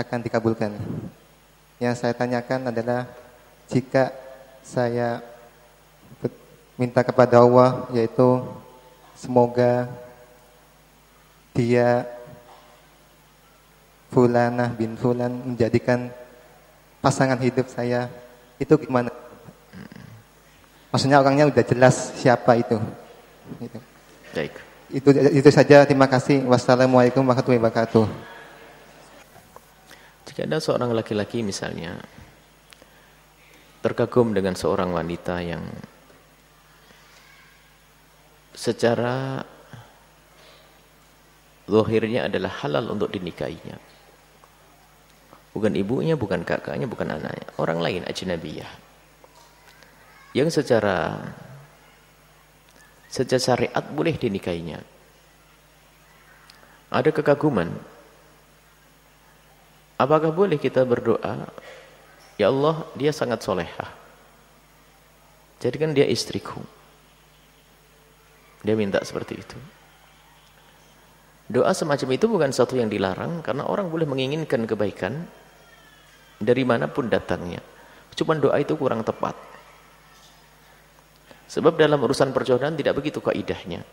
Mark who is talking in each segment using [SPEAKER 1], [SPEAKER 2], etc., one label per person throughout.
[SPEAKER 1] akan dikabulkan. Yang saya tanyakan adalah jika saya minta kepada Allah yaitu semoga dia Fulanah bin Fulan menjadikan pasangan hidup saya itu gimana? Maksudnya orangnya udah jelas siapa itu. Gitu.
[SPEAKER 2] Baik.
[SPEAKER 1] Itu itu saja. Terima kasih. Wassalamualaikum warahmatullahi wabarakatuh.
[SPEAKER 2] Jika ada seorang laki-laki misalnya terkagum dengan seorang wanita yang secara zahirnya adalah halal untuk dinikahinya. Bukan ibunya, bukan kakaknya, bukan anaknya. Orang lain ajnabiyah. Yang secara secara syariat boleh dinikahinya. Ada kekaguman. Apakah boleh kita berdoa, Ya Allah, dia sangat solehah. Jadikan dia istriku. Dia minta seperti itu. Doa semacam itu bukan satu yang dilarang karena orang boleh menginginkan kebaikan dari mana pun datangnya. Cuma doa itu kurang tepat. Sebab dalam urusan perjodohan tidak begitu kaidahnya.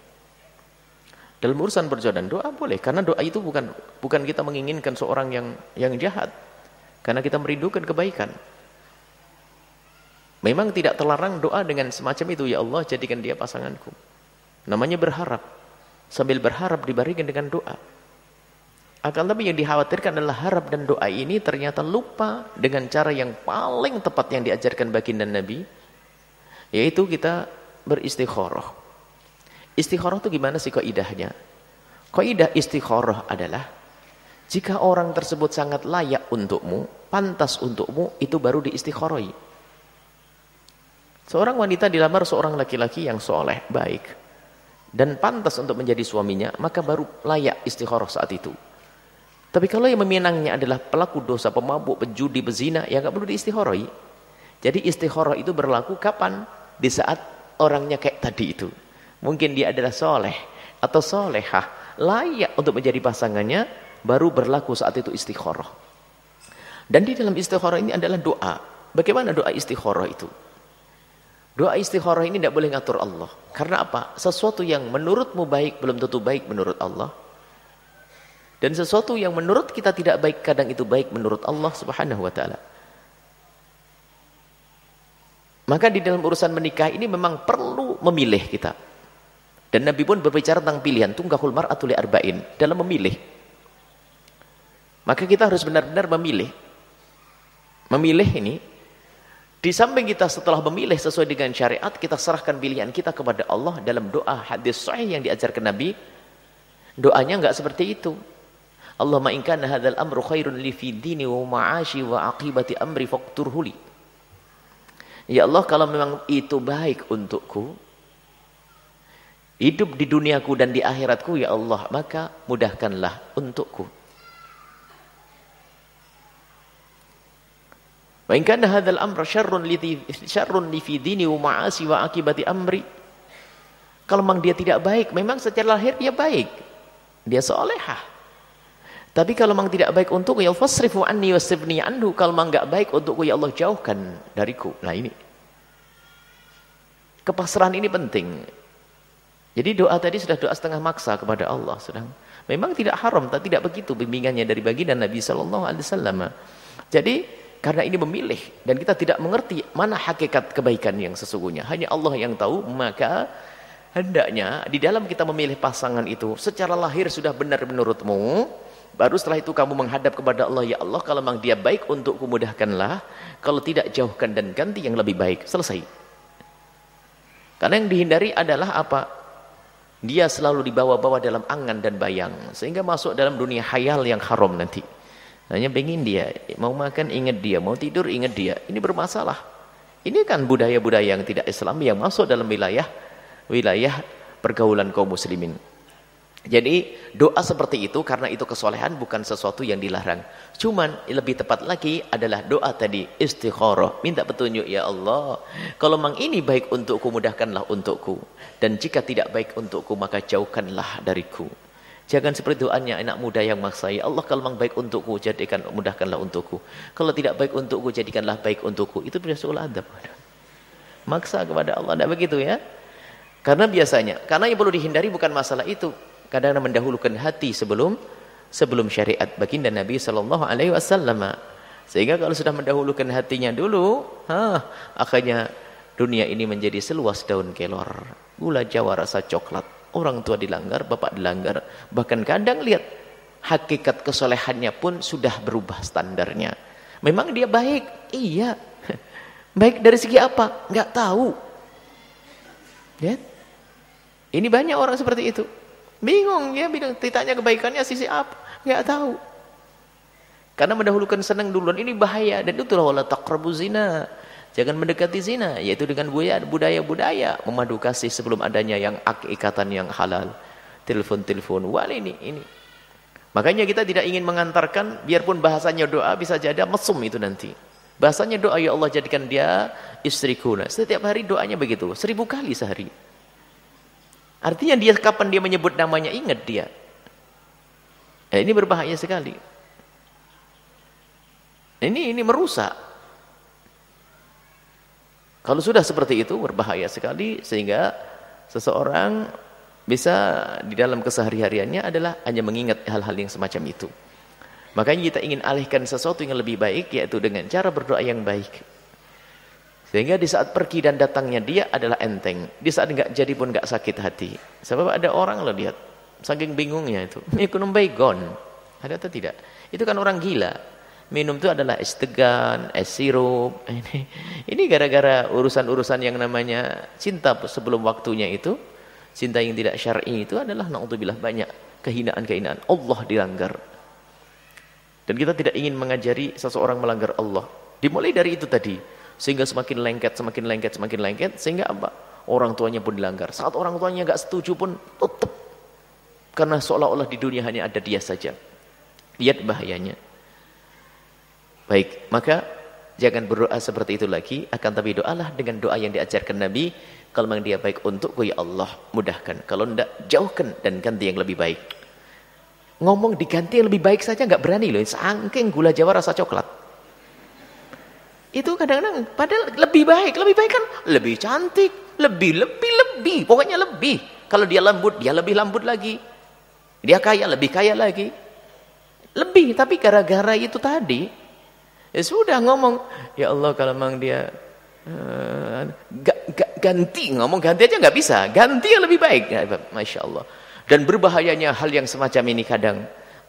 [SPEAKER 2] Dalam urusan perjodohan doa boleh karena doa itu bukan bukan kita menginginkan seorang yang yang jahat. Karena kita merindukan kebaikan. Memang tidak terlarang doa dengan semacam itu ya Allah jadikan dia pasanganku. Namanya berharap. Sambil berharap diberikan dengan doa. Akan tapi yang dikhawatirkan adalah harap dan doa ini ternyata lupa dengan cara yang paling tepat yang diajarkan baginda Nabi. Yaitu kita beristikharah. Istikharah itu gimana sih kaidahnya? Kaidah istikharah adalah jika orang tersebut sangat layak untukmu, pantas untukmu, itu baru diistikharai. Seorang wanita dilamar seorang laki-laki yang soleh, baik. Dan pantas untuk menjadi suaminya, maka baru layak istikharah saat itu. Tapi kalau yang meminangnya adalah pelaku dosa, pemabuk, penjudi, pezina, ya nggak perlu diistikharoi. Jadi istikharah itu berlaku kapan? Di saat orangnya kayak tadi itu. Mungkin dia adalah soleh atau solehah, layak untuk menjadi pasangannya, baru berlaku saat itu istikharah. Dan di dalam istikharah ini adalah doa. Bagaimana doa istikharah itu? Doa istikharah ini tidak boleh ngatur Allah. Karena apa? Sesuatu yang menurutmu baik belum tentu baik menurut Allah. Dan sesuatu yang menurut kita tidak baik kadang itu baik menurut Allah Subhanahu wa taala. Maka di dalam urusan menikah ini memang perlu memilih kita. Dan Nabi pun berbicara tentang pilihan tungkahul mar'atu li arba'in dalam memilih. Maka kita harus benar-benar memilih. Memilih ini di samping kita setelah memilih sesuai dengan syariat, kita serahkan pilihan kita kepada Allah dalam doa hadis sahih yang diajarkan Nabi. Doanya enggak seperti itu. Allahumma in kana hadzal amru khairun li fi dini wa ma'ashi wa aqibati amri faqturhu li. Ya Allah kalau memang itu baik untukku hidup di duniaku dan di akhiratku ya Allah maka mudahkanlah untukku. Wa in kana hadzal amru syarrun li syarrun li fi dini wa ma'asi wa aqibati amri. Kalau memang dia tidak baik, memang secara lahir dia baik. Dia solehah. Tapi kalau memang tidak baik untukku ya fasrifu anni wasibni anhu. Kalau memang enggak baik untukku ya Allah jauhkan dariku. Nah ini. Kepasrahan ini penting. Jadi doa tadi sudah doa setengah maksa kepada Allah sedang memang tidak haram tapi tidak begitu bimbingannya dari baginda Nabi sallallahu alaihi wasallam. Jadi karena ini memilih dan kita tidak mengerti mana hakikat kebaikan yang sesungguhnya. Hanya Allah yang tahu, maka hendaknya di dalam kita memilih pasangan itu secara lahir sudah benar menurutmu, Baru setelah itu kamu menghadap kepada Allah, ya Allah kalau memang dia baik untukku mudahkanlah, kalau tidak jauhkan dan ganti yang lebih baik. Selesai. Karena yang dihindari adalah apa? Dia selalu dibawa-bawa dalam angan dan bayang. Sehingga masuk dalam dunia hayal yang haram nanti. Hanya pengen dia, mau makan ingat dia, mau tidur ingat dia. Ini bermasalah. Ini kan budaya-budaya yang tidak Islam yang masuk dalam wilayah wilayah pergaulan kaum muslimin. Jadi doa seperti itu karena itu kesolehan bukan sesuatu yang dilarang. Cuman lebih tepat lagi adalah doa tadi istikharah, minta petunjuk ya Allah. Kalau memang ini baik untukku mudahkanlah untukku dan jika tidak baik untukku maka jauhkanlah dariku. Jangan seperti doanya anak muda yang maksa. Ya Allah kalau memang baik untukku, jadikan mudahkanlah untukku. Kalau tidak baik untukku, jadikanlah baik untukku. Itu sudah soal adab. Maksa kepada Allah. Tidak begitu ya. Karena biasanya, karena yang perlu dihindari bukan masalah itu. Kadang mendahulukan hati sebelum sebelum syariat baginda Nabi sallallahu alaihi wasallam. Sehingga kalau sudah mendahulukan hatinya dulu, ha, akhirnya dunia ini menjadi seluas daun kelor. Gula Jawa rasa coklat orang tua dilanggar, bapak dilanggar. Bahkan kadang lihat hakikat kesolehannya pun sudah berubah standarnya. Memang dia baik, iya. Baik dari segi apa? Enggak tahu. Ya? Ini banyak orang seperti itu. Bingung ya, bingung. Ditanya kebaikannya sisi apa? Enggak tahu. Karena mendahulukan senang duluan ini bahaya dan itulah wala taqrabu zina. Jangan mendekati zina, yaitu dengan budaya-budaya memadu kasih sebelum adanya yang ikatan yang halal. Telepon-telepon, wah ini, ini. Makanya kita tidak ingin mengantarkan, biarpun bahasanya doa bisa jadi mesum itu nanti. Bahasanya doa, ya Allah jadikan dia istriku. Setiap hari doanya begitu, seribu kali sehari. Artinya dia kapan dia menyebut namanya, ingat dia. Eh, ini berbahaya sekali. Ini ini merusak. Kalau sudah seperti itu berbahaya sekali sehingga seseorang bisa di dalam kesehari-hariannya adalah hanya mengingat hal-hal yang semacam itu. Makanya kita ingin alihkan sesuatu yang lebih baik yaitu dengan cara berdoa yang baik. Sehingga di saat pergi dan datangnya dia adalah enteng. Di saat enggak jadi pun enggak sakit hati. Sebab ada orang lo lihat saking bingungnya itu. Ikunum baygon. Ada atau tidak? Itu kan orang gila. Minum itu adalah es tegan, es sirup. Ini ini gara-gara urusan-urusan yang namanya cinta sebelum waktunya itu, cinta yang tidak syar'i itu adalah naudzubillah banyak kehinaan-kehinaan. Allah dilanggar. Dan kita tidak ingin mengajari seseorang melanggar Allah. Dimulai dari itu tadi. Sehingga semakin lengket, semakin lengket, semakin lengket. Sehingga apa? Orang tuanya pun dilanggar. Saat orang tuanya enggak setuju pun tutup. Karena seolah-olah di dunia hanya ada dia saja. Lihat bahayanya. Baik, maka jangan berdoa seperti itu lagi, akan tapi doalah dengan doa yang diajarkan Nabi. Kalau memang dia baik untukku, ya Allah, mudahkan. Kalau tidak, jauhkan dan ganti yang lebih baik. Ngomong diganti yang lebih baik saja nggak berani loh. Sangking gula Jawa rasa coklat. Itu kadang-kadang padahal lebih baik, lebih baik kan lebih cantik, lebih lebih lebih, pokoknya lebih. Kalau dia lembut, dia lebih lembut lagi. Dia kaya, lebih kaya lagi. Lebih, tapi gara-gara itu tadi Ya sudah ngomong, ya Allah kalau memang dia uh, ganti, ngomong ganti aja nggak bisa, ganti yang lebih baik. Ya, Masya Allah. Dan berbahayanya hal yang semacam ini kadang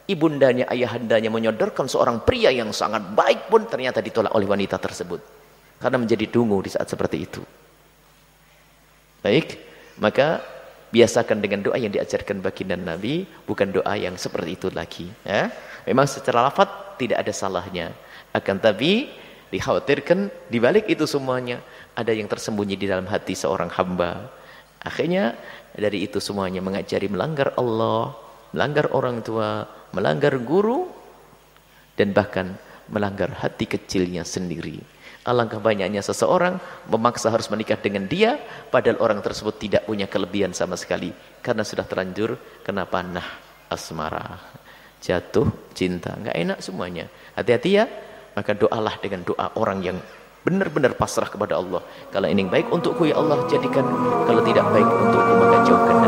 [SPEAKER 2] ibundanya, ayahandanya menyodorkan seorang pria yang sangat baik pun ternyata ditolak oleh wanita tersebut. Karena menjadi dungu di saat seperti itu. Baik, maka biasakan dengan doa yang diajarkan baginda Nabi, bukan doa yang seperti itu lagi. Ya. Memang secara lafad tidak ada salahnya. Akan tapi dikhawatirkan di balik itu semuanya ada yang tersembunyi di dalam hati seorang hamba. Akhirnya dari itu semuanya mengajari melanggar Allah, melanggar orang tua, melanggar guru dan bahkan melanggar hati kecilnya sendiri. Alangkah banyaknya seseorang memaksa harus menikah dengan dia padahal orang tersebut tidak punya kelebihan sama sekali karena sudah terlanjur kena panah asmara. Jatuh cinta, enggak enak semuanya. Hati-hati ya maka doalah dengan doa orang yang benar-benar pasrah kepada Allah. Kalau ini baik untukku ya Allah jadikan, kalau tidak baik untukku maka jauhkan.